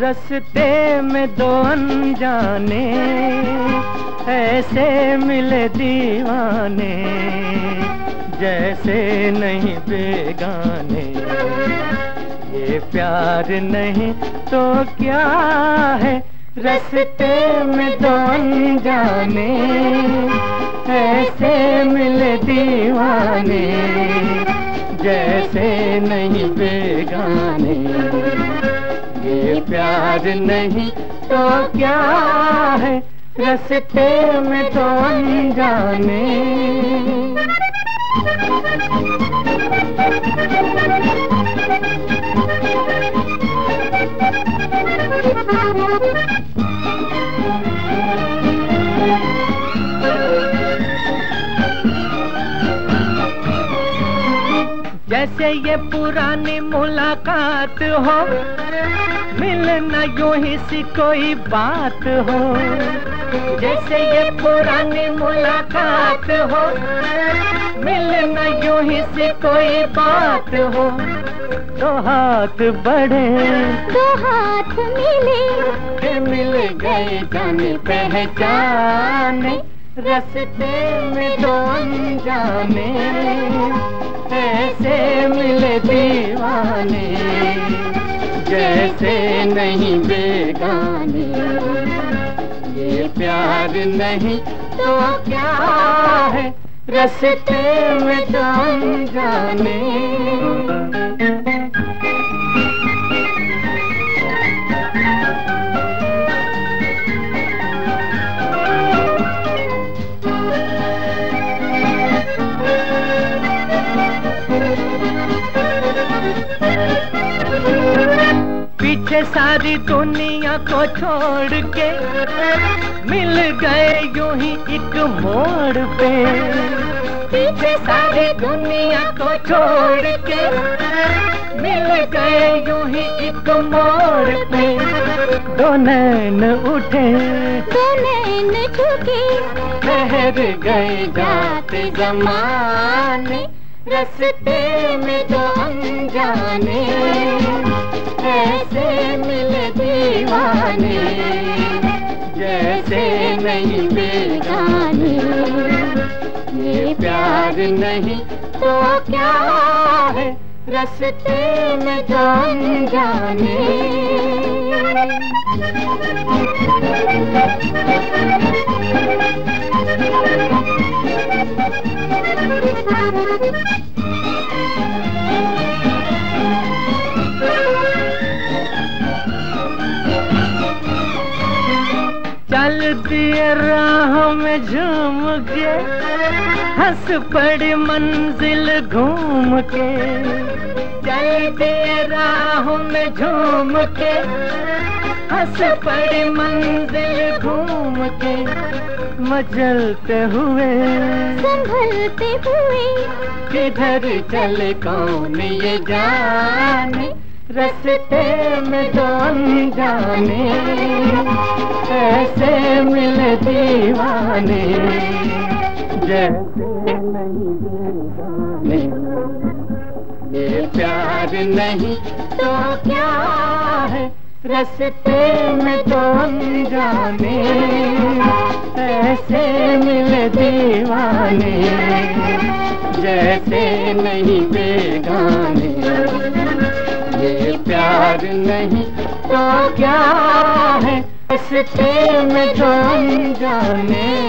रस्ते में दो अनजाने ऐसे मिले दीवाने जैसे नहीं बेगाने। प्यार नहीं तो क्या है? रस्ते में दो अनजाने, ऐसे मिले दीवाने, जैसे नहीं बेगाने। ये प्यार नहीं तो क्या है? रस्ते में तो अनजाने। जैसे ये पुरानी मुलाकात हो। मिलना यूँ ही सी कोई बात हो। जैसे ये पुरानी मुलाकात हो। मिलना यूँ ही सी कोई बात हो। दो हाथ बढ़े। दो हाथ मिले। के मिल गए जाने पहचान। रस्ते में दो अनजाने ऐसे मिले दीवाने, जैसे नहीं बेगाने। ये प्यार नहीं तो क्या है? रस्ते में जान अनजाने पीछे सारी दुनिया को छोड़ के मिल गए यूँ ही एक मोड़ पे। पीछे सारी दुनिया को छोड़ के मिल गए यूँ ही एक मोड़ पे। दो नैन उठे दो नैन झुके ठहर गए जाते जमाने रस्ते में तो अनजाने। दीवाने जैसे नहीं बेगाने ये प्यार नहीं तो क्या है? रस्ते में जान जाने। राह में झूम के हंस पड़ी मंजिल घूम के। चल दिए राह में झूम के हंस पड़ी मंजिल घूम के। मचलते हुए संभलते हुए किधर चले कौन ये जाने? रस्ते में तो अनजाने ऐसे मिले दीवाने, जैसे नहीं बेगाने ये प्यार नहीं तो क्या है? रस्ते में तो अनजाने ऐसे मिले दीवाने, जैसे नहीं बेगाने। प्यार नहीं तो क्या है रस्ते में जो जाने?